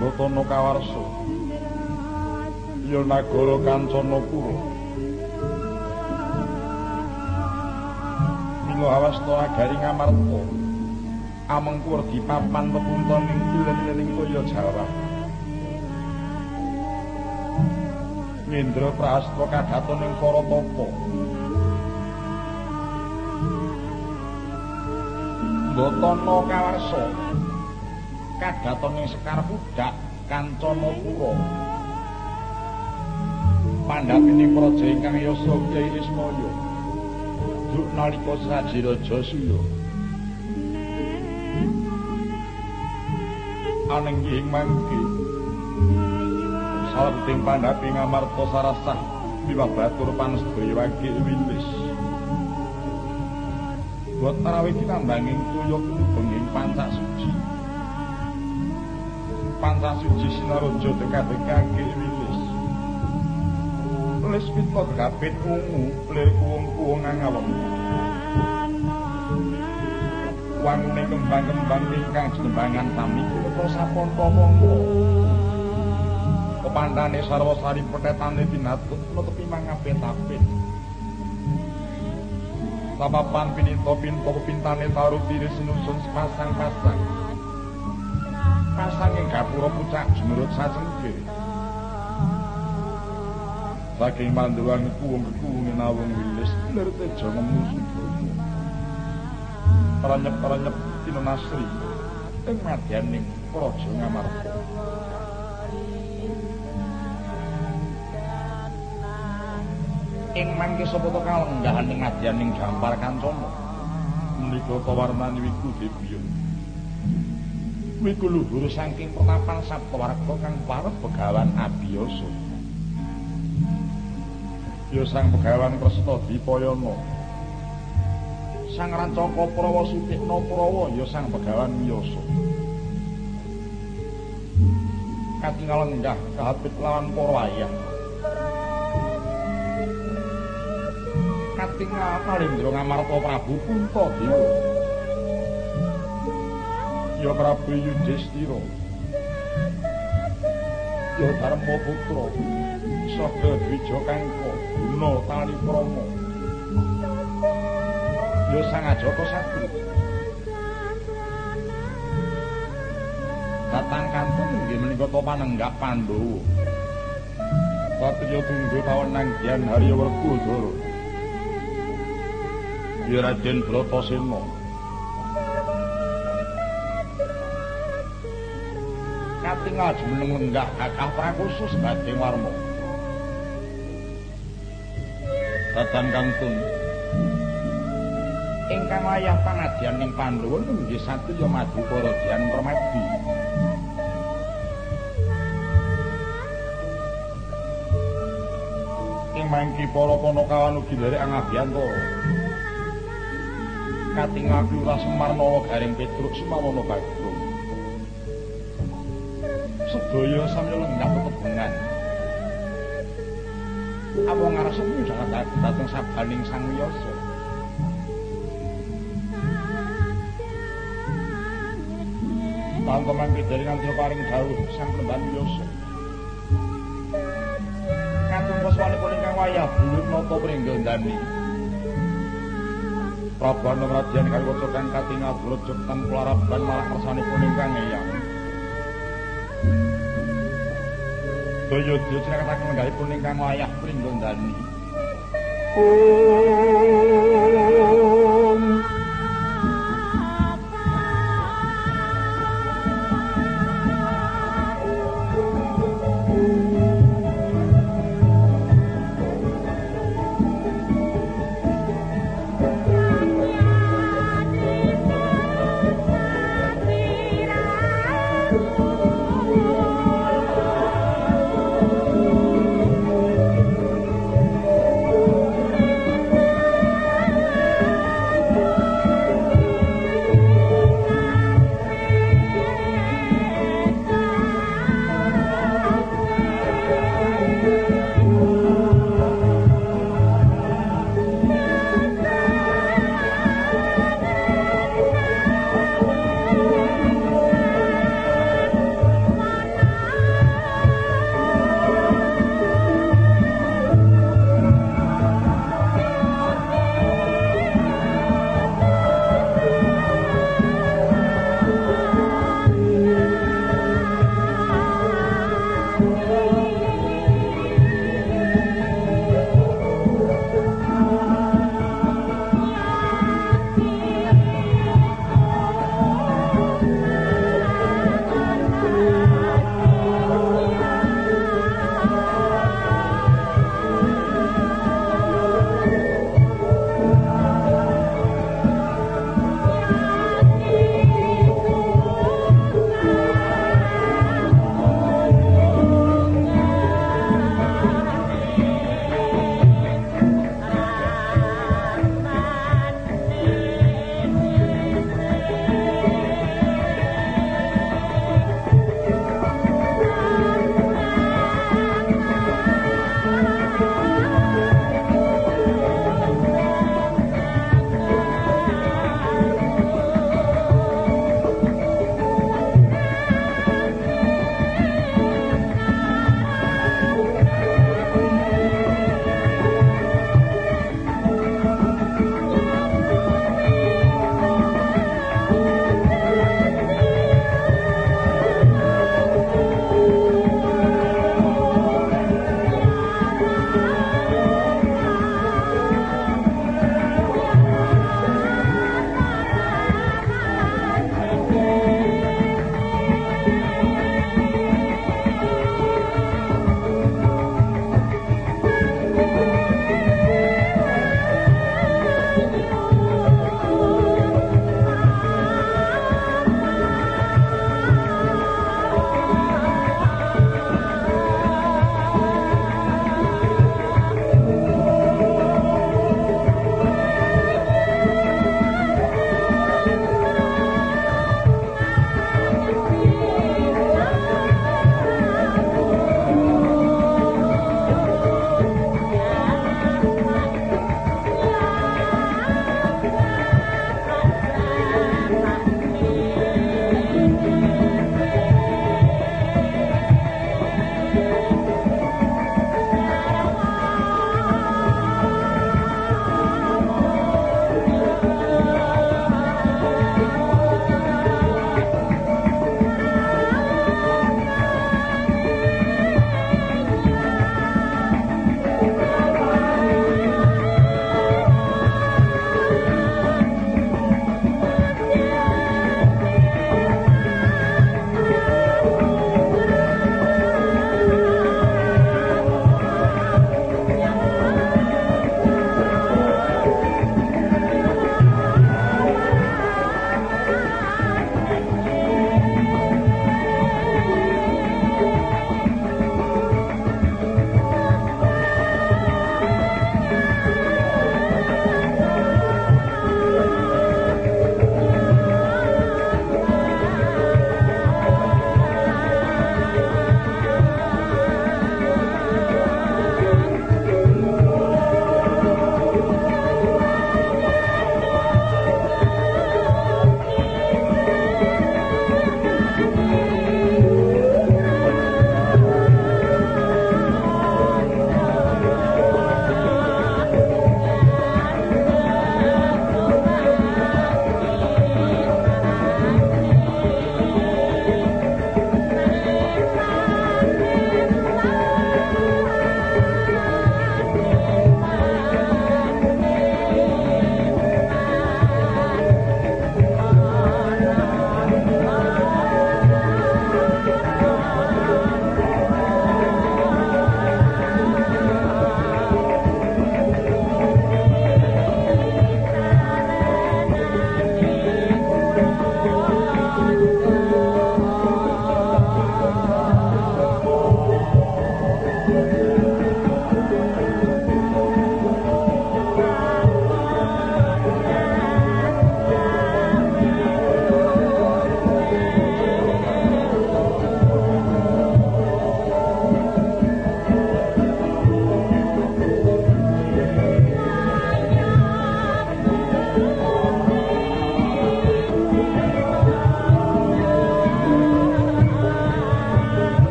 Mbatana Kawarsa. Ya nagara Kancanapura. Mila awasta nagari Ngamarta. Amengkur dipapan pepunton ing ilen-ilening kaya Jawa. Indra Prasta kadaton ing para tapa. Mbatana Kawarsa kadaton ing Sekar Kudak Kancanapura. Pandhapining praja ingkang yasa Kyai Ismaya. Duk nalika Sajiraja Suya. Anenging mangke Salemting pandhapi ngamarta sarasah Biwa batur panestri wagi wilis Buat tarawih ditambanging tuyuk benging pancak suci Pancak suci sinarojo deka-dekake wilis Lis. Pita gapit ungu Lir kuung-kuung ngawem Wangune kembang-kembang ingkang jenembangan sami Kira saponto monggo kepandane sarwa sari petetane pinatut nutupi mangapet-apet Sapapan pinito pinto pintane taruh diri sinusun sepasang-pasang Yang gapura pucak jemurut sacengkir Saking manduan kuung-kuung nawung wilis Bener tejo ngemusuh Peranyep-peranyep tino nasri Ing madyaning projo ngamarta. Ing mangke sapa to kalenggahan ing madyaning gampar kancana menika pawarnani wiku debiyun wiku luhur saking pertapan saptawarga kang parep begawan abiyasa. Ya sang begawan Presta Dipayana sang rancaka Prawa Sutikna Prawa ya sang begawan Miyasa. Katingal enggah kahapit lawan para wayah. Katingal Kalendra Ngamarta Prabu Puntadewa. Ya Prabu Yudhistira. Ya Dharma Putra. Saga Dwija Kangka, Guna Tali Krama. Ya Sang Ajaka Satri. Datang kantun nggih menika panenggak Pandhawa. Satriya tunggu pawenang Gyan Harya Werkudara. Ya Raden Bratasena. Katingal jumeneng lenggah kakah prakusus badhe warma. Tatan kantun. Ingkang wayah pangadyan ing Pandhawa nggih satu ya madu para dian permadi. Ing mangki para panakawan ugi derek angabiyantara. katingal Lurah Semar Nawa Garing Petruk Sumawana Bagong. Sedaya samya lenggah tetebengan. Apa ngarep nyudahat dhateng sabaning Sang Wiyasa. Panteman dari nganti paring dawuh Sang Lemban Wiyasa. Katung poswanipun ingkang wayah bulut nata pringgandani. Prabana Radyan kaliwata kang katingal blojok ten plaraban malah kersanipun ingkang eyang. Daya dya cinaketaken nggalipun ingkang wayah pringgandani. Om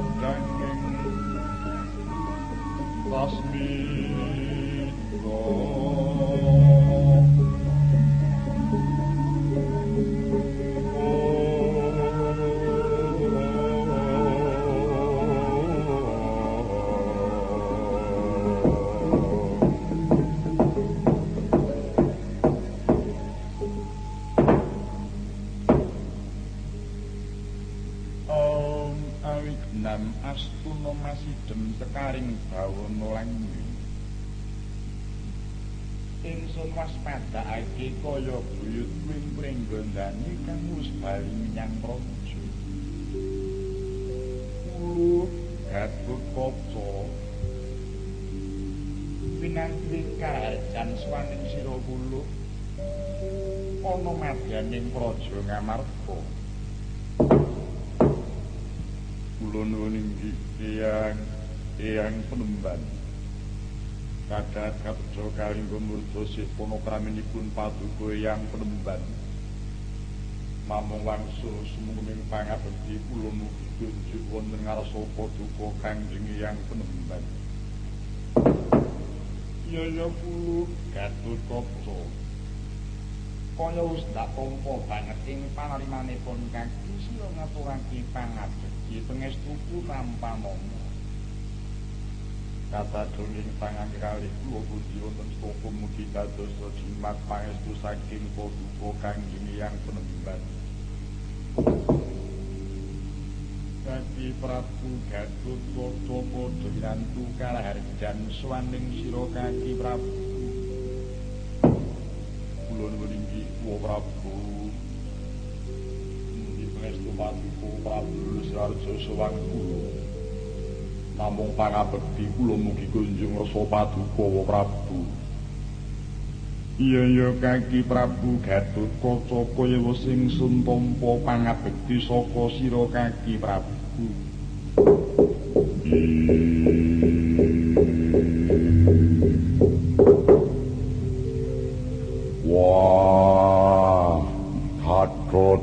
Don't. Praminipun paduka yang penemban. Mamung wangsul sumunging pangabekti kula mugi kunjuk wonten ngarsa paduka kangjeng yang penemban. Ya ya kula gatut kaca kaya wis dak tampa banget ing panarimanipun kang sira ngaturake pangabekti pangestu tanpa momo kata duling tangan kali kula puji wonten sapa mugi dados jimat pangestu saking paduka kang yang penemban Kaki Prabu Gatut Koto Kodo Yantu Kalaharjan Swaning Siro Kaki Prabu. Kulon Weninggi Wo Prabu. Mugi Pangestu Paduka Prabu Lusrarjo Sewang Kulo namung pangabekti kula mugi kunjung rasa paduka wa prabu. Iya ya kaki prabu gatut kaca kaya sing sun tampa pangabekti saka sira kaki prabu. Wah gatut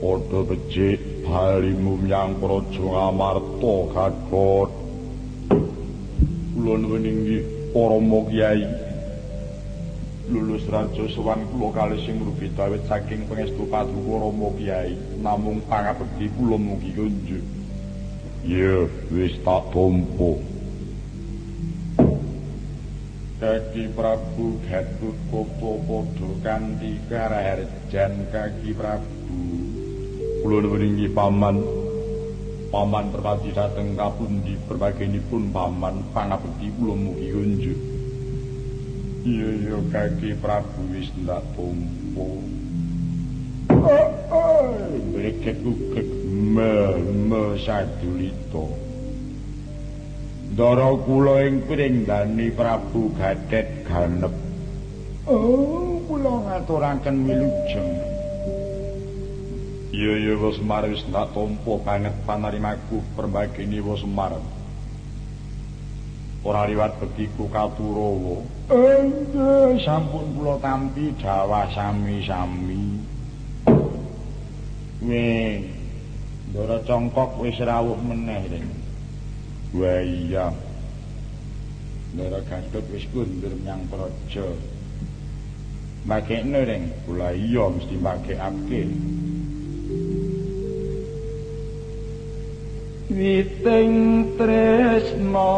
padha becik halimu yang praja ngamarta kagot kula nuwuningi para kyai lulus raja sowan kula kalih sing rugi dawet saking pangestu paduka rama kyai namung pangabekti kula mugi kunjuk. Ya wis tak tampa Kaki Prabu Gatut Koko Podo Kanti Karaharjan Kaki Prabu. Kula nuwun paman paman perpati dhateng kapundi perbagenipun paman pangabekti kula mugi kunjuk iya iya kaki prabu wis ndak tumpo Mereka kukek me me sadulito Dara kula ing piring dani Prabu Gadet ganep. Oh kula ngaturaken wilujeng Iya iya wa semar wis tak tompo banget panarimaku perbagini wa semar. Ora liwat begiku katurawa. Eh, sampun kula tampi dawa sami-sami. Weh, ndara congkok wis rawuh meneh ring. Wah iya. Ndara gadut wis kundur menyang praja. Makekne ring, kula iya mesti makekake. witing tresno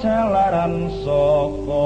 celaran saka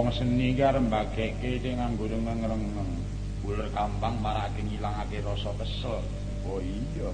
wong seni karo mbageke sing nganggo ngrengeng. Buler gampang marake ngilangake rasa kesel. Oh iya.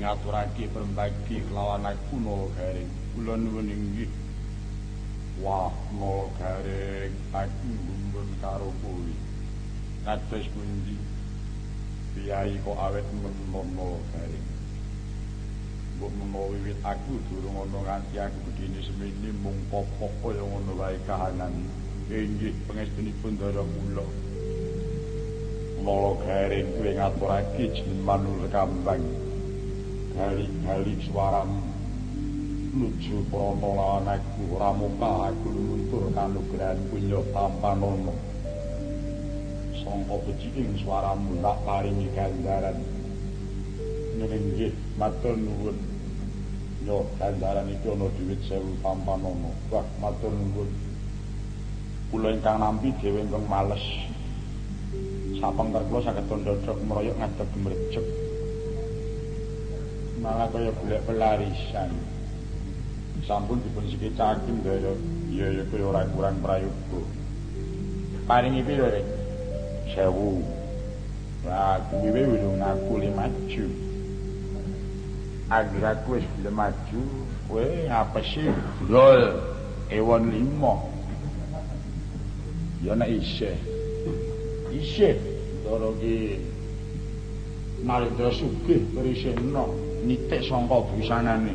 Ngaturake perembagi kelawan aku nol garing. Kula nuwun inggih. Wah nol garing. Aku ngumbun karo kowe. Kados pundi? Piyai kok awet menawa nol garing. Mbok menawa wiwit aku durung ana nganti aku begini semini mung popok kaya ngono wae kahanan. Inggih pangestunipun dara kula nol garing kuwi ngaturake jeneng manul kambang. Balik-balik suaramu. Nuju prono lawan aku ramuka aku luntur kanugrahan punya tanpa nono songko beciking suaramu tak paringi gandaran. Nenenggih matur nuwun. Yo gandaran itu ono duit sewu tanpa wah matur nuwun. Kula ingkang nampi dhewe ingkang males sapengker kula saged tondodrok meroyok ngadeg gemrejeg malah kaya golek pelarisan. Sampun dipun sekicakin kaya ya ya kaya ora kurang prayoga. Paringi piro rek? Sewu. Lah kuwi wis ngaku le maju. Agar aku wis gelem maju, kowe ngapa sih? Lol, ewon limo. Ya nek isih. Isih. Doro ki Narendra Sugih Krisna nitik sangka busanane.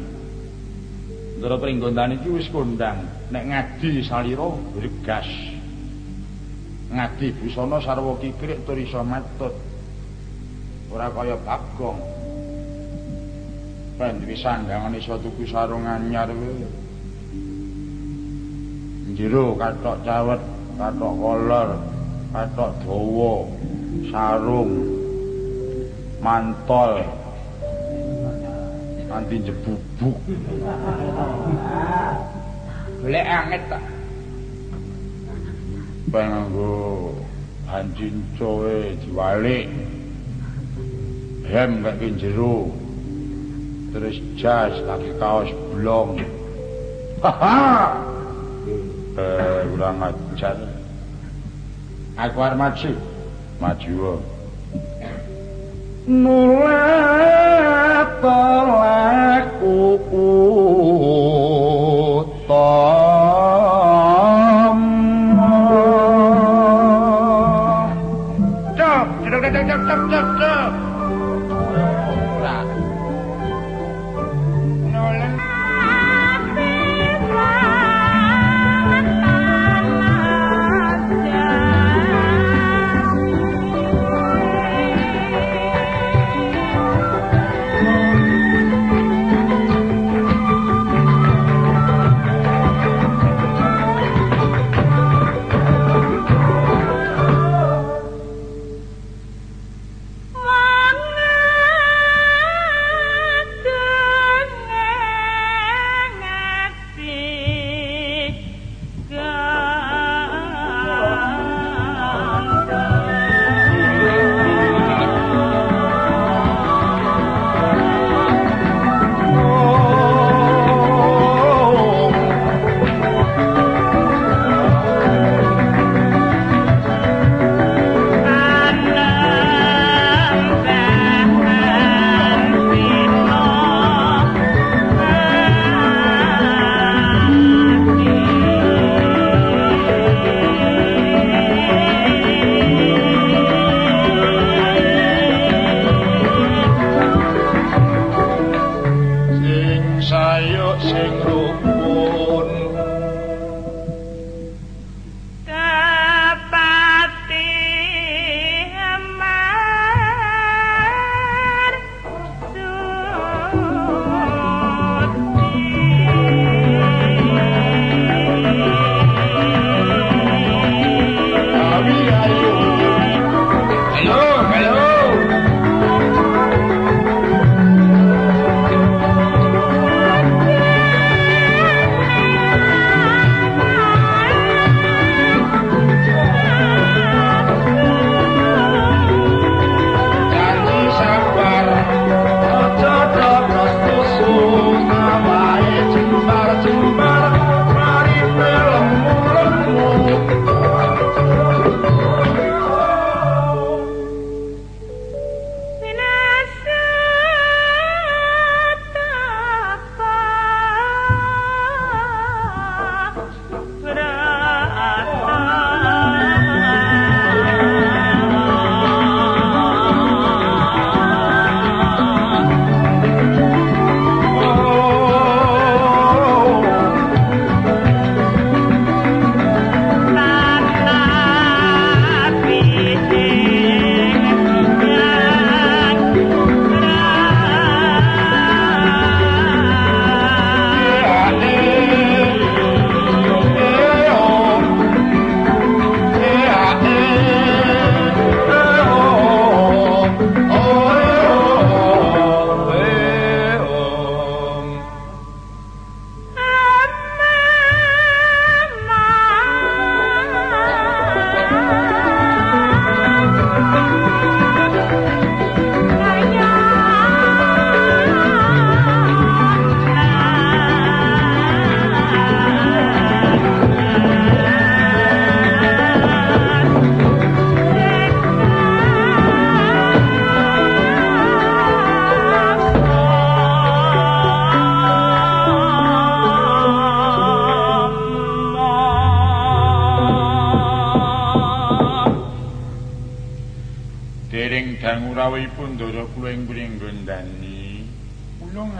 Ndara pringgondane iki wis kondang, nek ngadi salira regas. Ngadi busana sarwa kikrik tur iso matut. Ora kaya Bagong. Ben duwe sanggangan iso tuku sarung anyar kuwi. Njero katok cawet, katok kolor, katok dawa, sarung, mantol. nganti jebubuk. Golek anget ta. Panggo anjing cowe diwalik. Hem kaki jero. Terus jas kaki kaos blong. Haha. Eh, kurang ajar. Aku arep maju. Maju. Nulat laku utam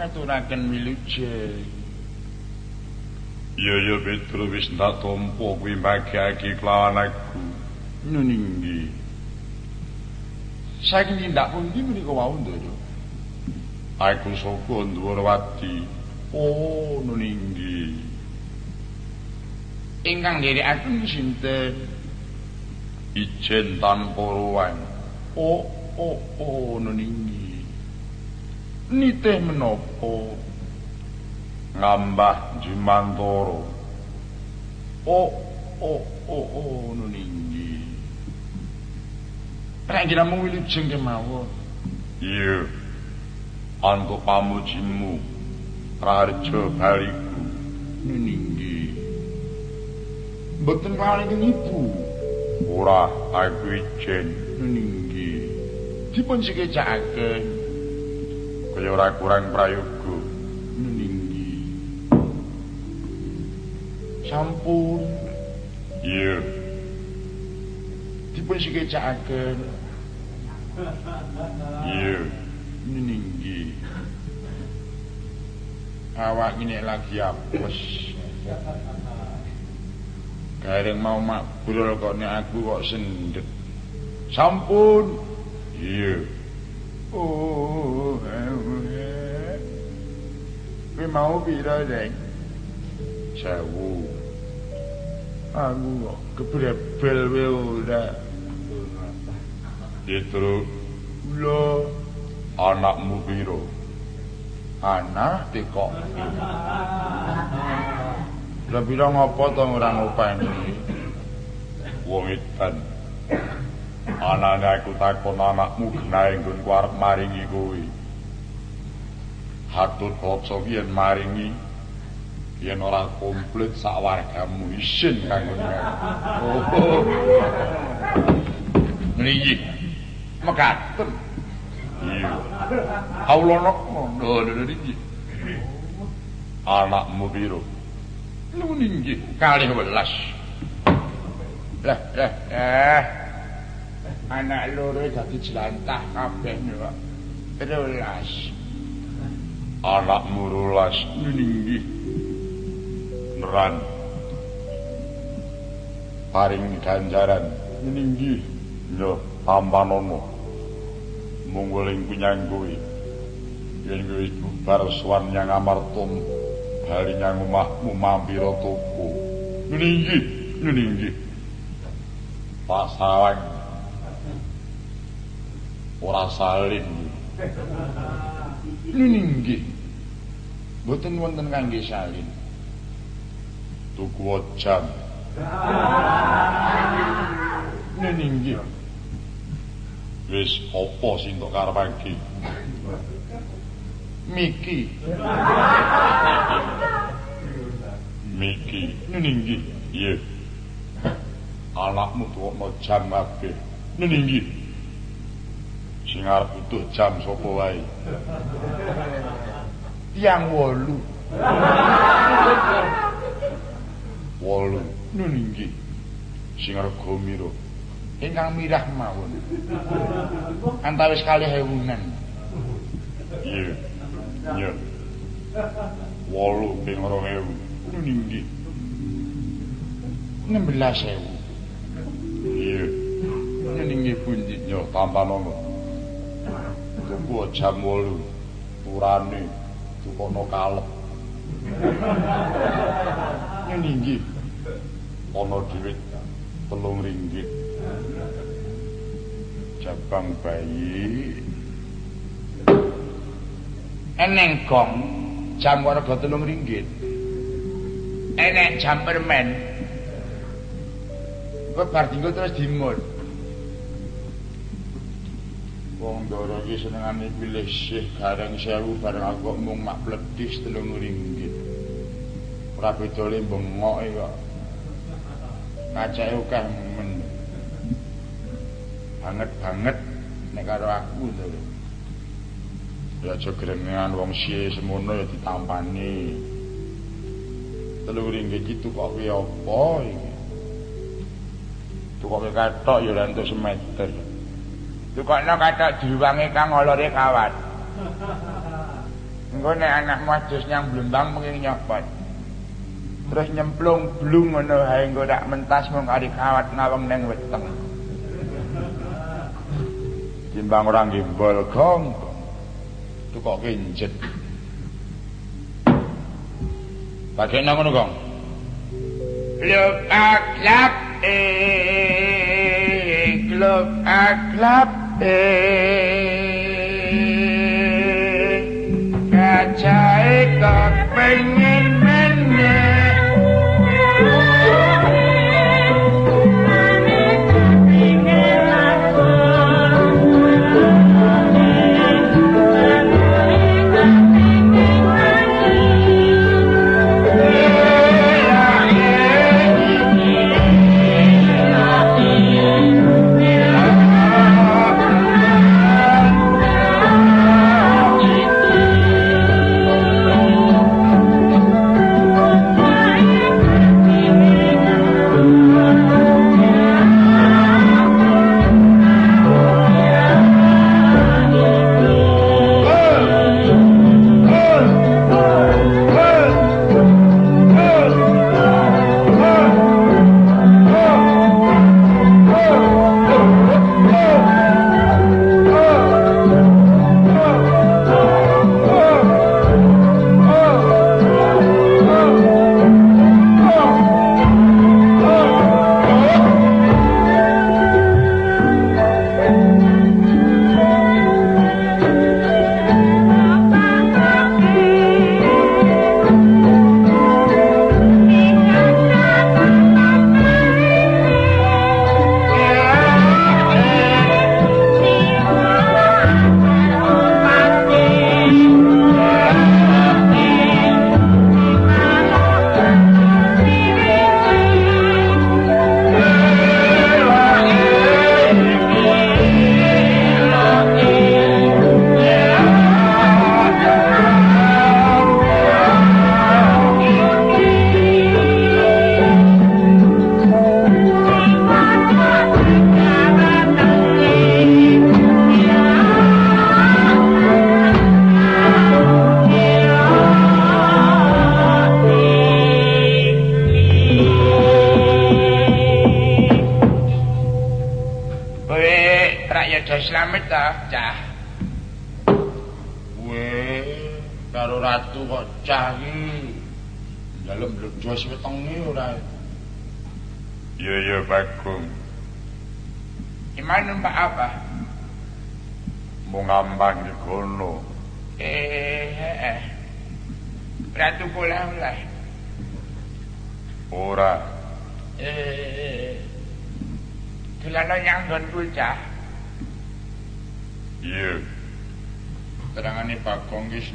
ngaturaken wilujeng. Ya Petro wis tak tampa kuwi magiake kelawan aku. Nuninggi. Saking tindak pundi menika wau ndara? Aku saka Ndwarawati. Oh, nuninggi. Ingkang nderekaken sinten? Ijen tanpa ruwang. Oh, oh, oh, nuninggi. Nitih menapa? Ngambah Jimantoro. Oh, oh, oh, oh, nuninggi. Nek jenengmu wilujeng kemawon. Iya. Antuk pamujimu. Raharja baliku. Nuninggi. Mboten kawani ibu. Ora aku ijen. Nuninggi. Dipun sikecakaken. Kaya ora kurang prayoga. Nuninggi. Sampun Iya. dipun sikecakaken. Iya. Nuninggi. Awak ini lagi apes. Gareng mau makbrul kok nek aku kok sendet. Sampun. Iya. Oh. Kowe mau pira, Deng? Sewu. Aku kok ora. Anakmu anak tekok. Lah pira ngopo to ora ngopeni? Wong edan. Anane aku takon anakmu genahe nggonku arep maringi kowe. Hatut kaca yen maringi yen ora komplit sak wargamu isin kanggo Oh. Niki mekaten. Iya. Kawula ngono lho niki. Anakmu piro? Lu niki kalih welas. Lah, lah, eh. Anak loro dadi jelantah kabeh kok. Terulas. Anakmu rolas Niki neran. Paring ganjaran niki Yo, tampanono. Mungguling kunyang kuwi. Yen wis bubar suwan nyang amartum, bali nyang omahmu mampir tuku. Ninggi, ninggi. Pak sawang. Ora salin. niki. Mboten wonten kangge salin. Tuku jam. Niki. Wis apa sing tok karepake? Miki Miki. niki. Iya. Anakmu tukokno jam kabeh. Ninggi. Sing arep butuh jam sapa wae? Tiang wolu Wolu. niki. Sing rega mira. Ingkang mirah mawon. Antawis kalih ewunan. Iya. Iya. Wolu ping 2000. Niki. 16.000. Iya. Niki pundi? Yo tampanono. Tuku jam wolu. Urane tukono kalep. Niki. Ana dhuwit telung ringgit. Jabang bayi Eneng gong jam warga telung ringgit. Enek jam permen. Kowe bar dinggo terus dimut. Wong ndara iki senengane pilih sih gareng sewu bareng aku mung mak pledis telung ringgit. Ora beda le bengoke kok. Kacake akeh men. Banget banget nek karo aku to. ya aja grenengan wong siye semono ya ditampani. telung ringgit kok kuwi apa iki? Tukoke kathok ya ora semeter. Tukokno kathok diwangi kang olore kawat. Engko nek anakmu adus nyang Blembang menging nyopot. Terus nyemplung blung ngono hae engko tak mentas mung ari kawat ngaweng ning weteng. Timbang ora gimbol gong. Tukok kinjet. Bagian ngono gong. Look aklap eh look aklap eh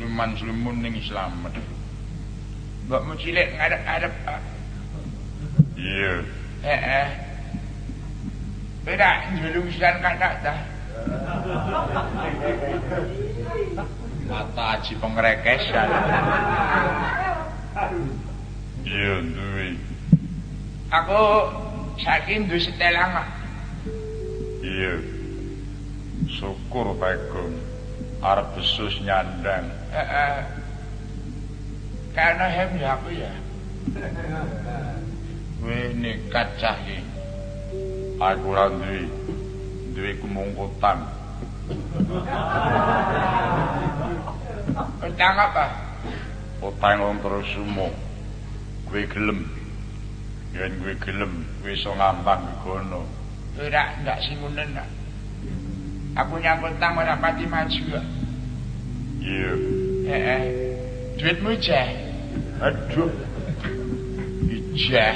kacae kok pengen cilik ngadep-ngadep. Iya. Heeh. Beda njulung sian kanak dah. Mata aji pengrekes ya. Iya, duwe. Aku saking duwe setelang. Iya. Syukur Bagong. Arep besus nyandang. Heeh. Karena hem ya aku ya. Wih nekat cah Aku ora duwe duwe kumungkutan. Utang apa? Utang wong terus sumo. Kowe gelem. Yen kowe gelem, kowe iso ngambang kono. Ora ndak singunen nak. Aku nyambut tang ora pati maju. Iya. Heeh. Duitmu jeh. Aduh. Ijah.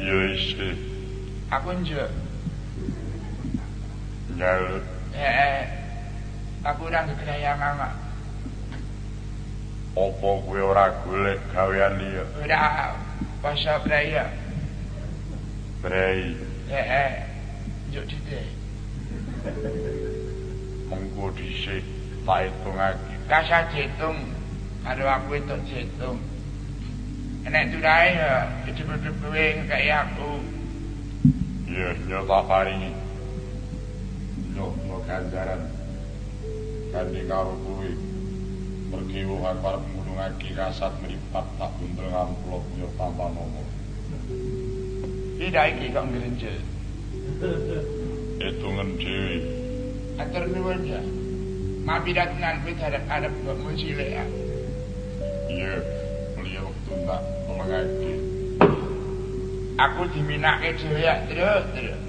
Ya isi. Aku njuk. Nyalut. Eh, aku ora ngedaya mama. Apa kowe ora golek gawean liya? Ora praya. Prei. Eh, njuk dite. Mengko dhisik tak hitungake. Kasah hitung. karo aku entuk jitung. Enek turae ya gedhe-gedhe kowe kaya aku. Iya, nyata paringi. nyokno ganjaran gandeng karo kuwi pergi wuhan para gunung aki kasat meripat tak buntel ngamplok nyok tanpa nomor tidak iki kok ngerenjel itu ngendi atur nuwun ya mabidat nan kuwi hadap-hadap kok cilik ya iya beliau waktu tak melengaki aku diminake dhewe ya terus terus.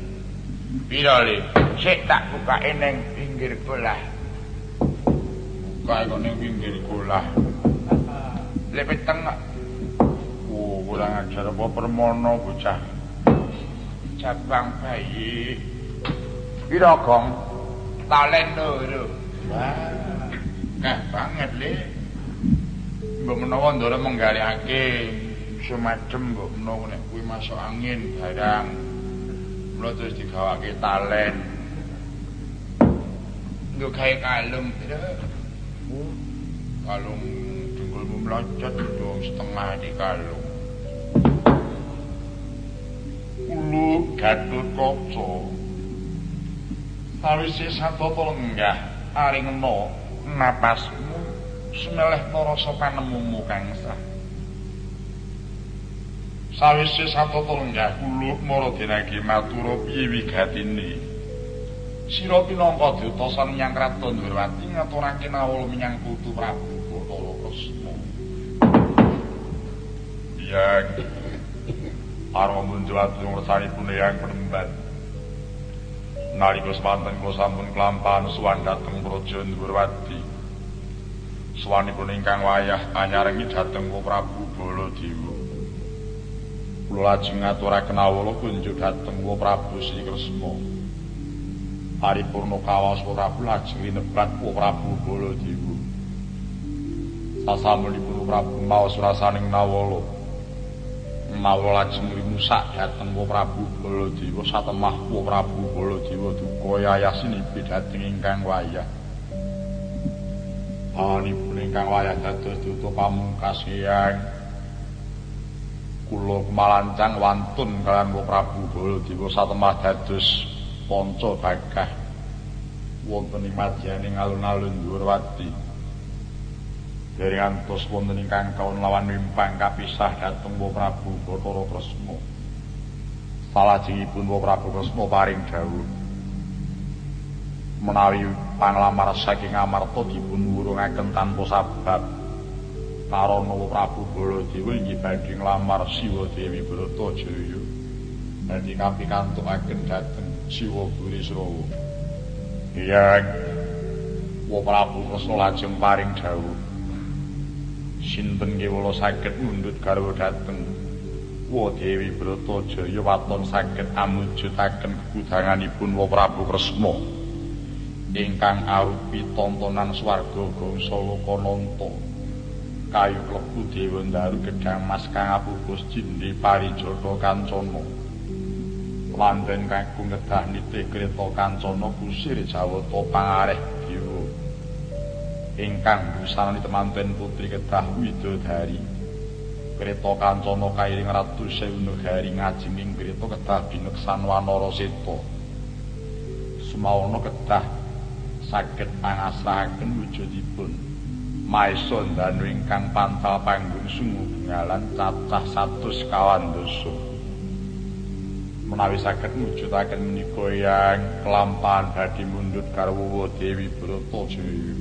Pira le? Sik tak buka ning pinggir kolah buka kok ning pinggir kolah lepet tengah oh kurang ajar apa permono bocah? Cabang bayi pira gong talen loro wah banget le mbok menawa ndara menggalihake semacam mbok menawa nek kuwi masuk angin barang mula terus digawake talen. Nggo gawe kalung terus kalung dengkulmu melocot dong setengah di kalung. Ulu Gatut Kaca. Sawise satata lenggah aringna napasmu sumeleh rasa panemumu kang sah. Sawise satata lenggah ulu mara denagi matura piye wigatine. Sira pinangka diutosan menyang kraton Durwati ngaturake nawul menyang Putu Prabu Bathara Kresna. Yang Arwa munjulat ngursanipun yang penemban. Nalika semanten kula sampun kelampahan suwan dhateng Praja Ndurwati. Suwanipun ingkang wayah anyarengi dhateng Prabu Baladewa. Kula lajeng ngaturaken awula kunjuk dhateng Prabu Sri Kresna. Paripurna kawas Prabu lajeng linebat Prabu Baladewa. Sasampunipun Prabu maos rasaning nawala. Mawa lajeng rimusak dhateng Prabu Baladewa satemah Prabu Baladewa duka yayasinipun dhateng ingkang wayah. Anipun ingkang wayah dados duta pamungkas yang kula kemalancang wantun kalian Prabu Baladewa satemah dados panca bagah wonten ing madyaning alun-alun Durwati. Dari ngantos wonten ingkang kaun lawan mimpang kapisah dhateng Wa Prabu Bathara Kresna. Salajengipun Wa Prabu Kresna paring dawuh menawi panglamar saking Amarta dipun wurungaken tanpa sabab karana Prabu Baladewa inggih badhe nglamar Siwa Dewi Bratajaya. Dadi kapikantukaken dhateng Siwa Burisrawa. Iya. Wa Prabu Kresna lajeng paring dawuh sinten kewala saged mundhut garwa dhateng? Wa Dewi Bratajaya waton saged amujutaken kekudanganipun Wa Prabu Kresna. Ingkang arupi tontonan swarga gangsa lokananta. Kayu klebu dewa ndaru gedhang mas kang apupus jindhe parijata kancana. Lanten kakung ngedah nitih kreta kancana kusir jawata pangareh dewa ingkang busana temanten putri kedah widodari. Kreta kancana kairing ratu sewu negari ngajenging kreta kedah bineksan wanara seta. Sumawana kedah saged pangasrahaken wujudipun. Maesa danu ingkang pantal panggung sungguh bengalan cacah satus kawan dosa. Menawi saged mujudaken menika yang kelampahan badhe mundhut karwa Dewi Bratajaya Surem-surem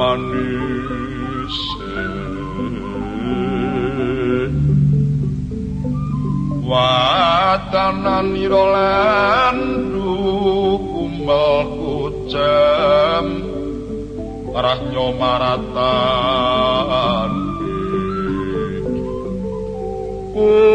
memanis watanan ira lan kumbal kucem arah nyomaratan malas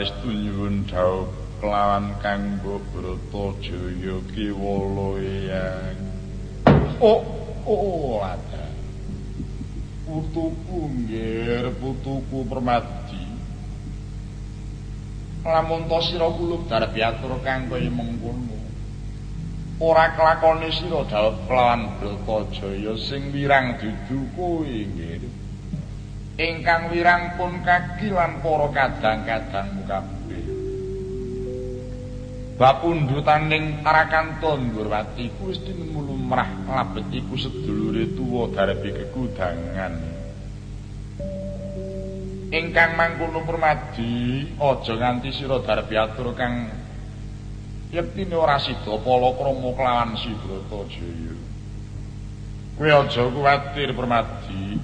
saestu nyuwun dawuh kelawan Kang Brata Jaya kiwala yang oh oh ada putuku nggih putuku permati lamun to sira kulub darbiatur kang kaya mengkono. Ora kelakone sira dawuh kelawan Bratajaya sing wirang dudu kowe nggih ingkang wirang pun kaki lan para kadang-kadang kabeh. Bapundhutaning Tarakanton Gurwati kuwi wis lumrah labet iku sedulure tuwa darbi kekudangan ingkang mangkono permadi aja nganti sira darbi atur kang yektine ora sida pala krama kelawan si Bratajaya kowe aja kuwatir permadi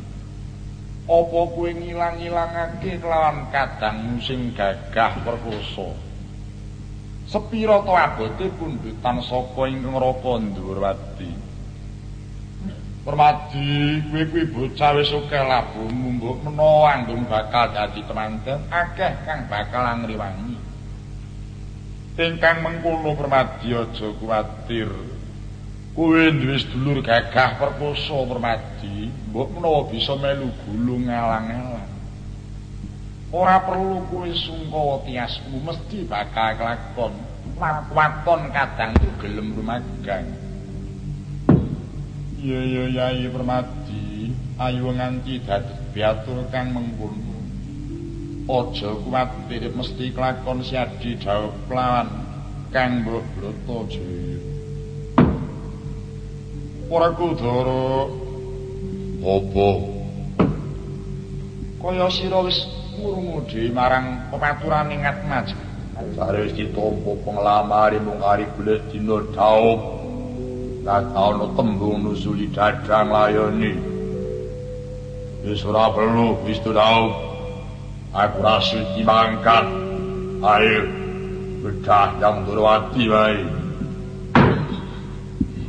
apa kowe ngilang-ilangake kelawan kadang sing gagah perkoso sepira to abote pundutan saka ing neraka Ndurwati Permadi kowe kuwi bocah wis oke labu mumbuk menawa anggung bakal dadi temanten akeh kang bakal ngriwangi. Ingkang mengkono Permadi aja kuwatir. Kowe duwe sedulur gagah perkoso Permadi, mbok menawa bisa melu gulung ngalang-alang. Ora perlu kowe sungkawa tiasmu mesti bakal kelakon. Waton kadang gelem rumagang. Iya iya Yai Permadi, ayo nganti dadi biatur kang mengkono. Aja kuwatir mesti kelakon siadi lawan Kang Mbok Bratajaya. Ora kudara apa kaya sira wis murungu dhewe marang pepaturane ngatmaj. Sare wis ditampa penglamari mung ari bulet dina. Kata ana tembung nusuli dadang layani. Wis ora perlu wis tau. Aku rasul dimangkat. Ayo bedah yang durwati wae.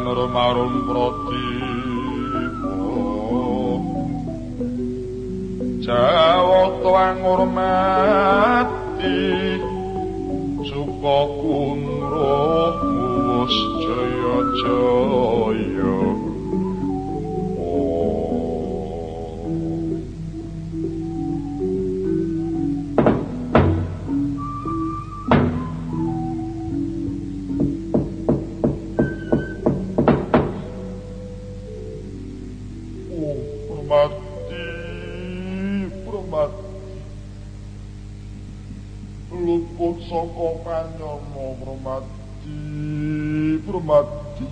Hutan rumarung protimo Jawa tuang hormati suka kumruh mus jaya jaya saka panyomo promati promati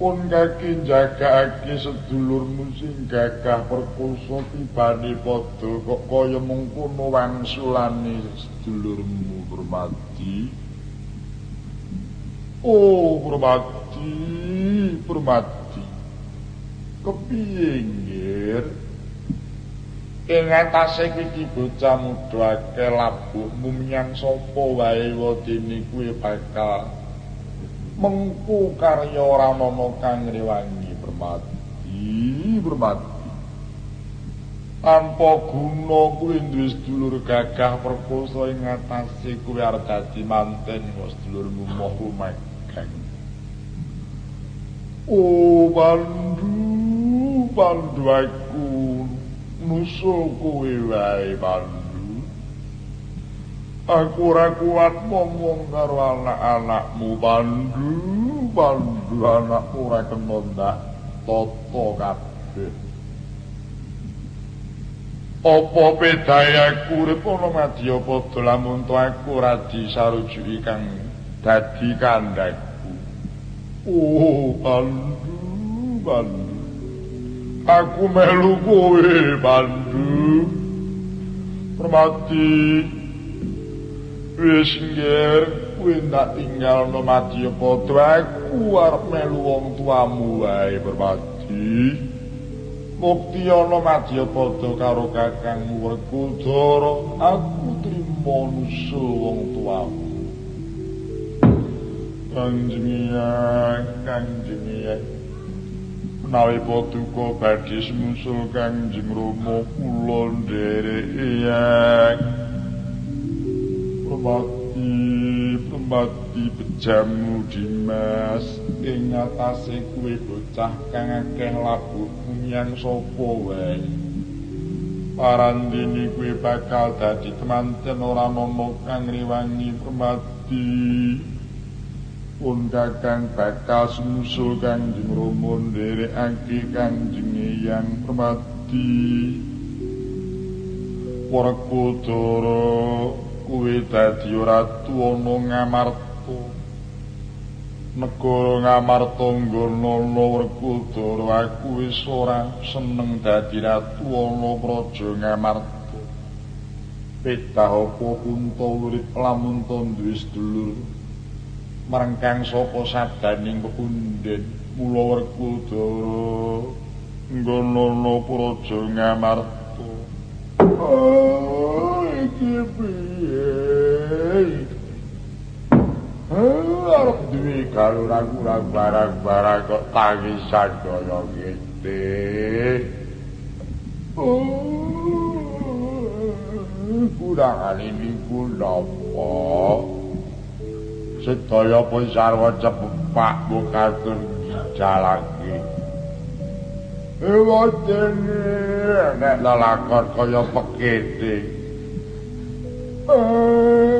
pun kaki jagake sedulurmu sing gagah perkoso tibane padha kok kaya mengkono wangsulane sedulurmu promati oh promati promati kepiye nggih ing atase iki bocah labuh mumyang sapa wae wadene kuwi bakal mengku karya ora ana kang ngrewangi bermati bermati tanpa guna kuwi duwe sedulur gagah perkosa ing ngatasé kuwi arep dadi manten kok sedulurmu moh rumegang oh bandu bandu aku nusul kowe wae bandu aku ora kuat ngomong karo anak-anakmu bandu bandu anakku ora kena ndak toto kabeh. Apa pedayaku urip ana madya padha lamun to aku ora disarujuki kang dadi kandhaku. Oh, bandu, bandu. Aku melu kowe, bandu. Permati. Wis ngger kowe ndak tinggal no madya padha aku arep melu wong tuamu wae, permati. Mukti ana madya padha karo kakangmu Werkudara, aku trimo nusul wong tuamu. Kanjengian, kanjengian. Menawi paduka badhe semusul Kanjeng Rama kula nderek iyang. Pemati, pemati bejamu Dimas. Ing atase kuwe bocah kang akeh labuh menyang sapa wae. Parandini kuwi bakal dadi temanten ora ana kang riwangi permati pun kakang bakal sumusul kanjeng romo nderekake kanjeng yang permati para kudara kuwi dadi ratu ana ngamarta. Negara ngamarta nggono werkudara aku wis ora seneng dadi ratu ana praja ngamarta. Petah apa kunta urip lamun to duwe sedulur marengkang sapa sadaning pepunden mula werkudara nggono praja ngamarta oh iki piye arep duwe kalurang-urang barang-barang kok tangisan kaya ngene. Kurang ali niku napa? Sedaya pun sarwa cepak bukatur jalake. Ewa dene nek lalakon kaya pekete. Eh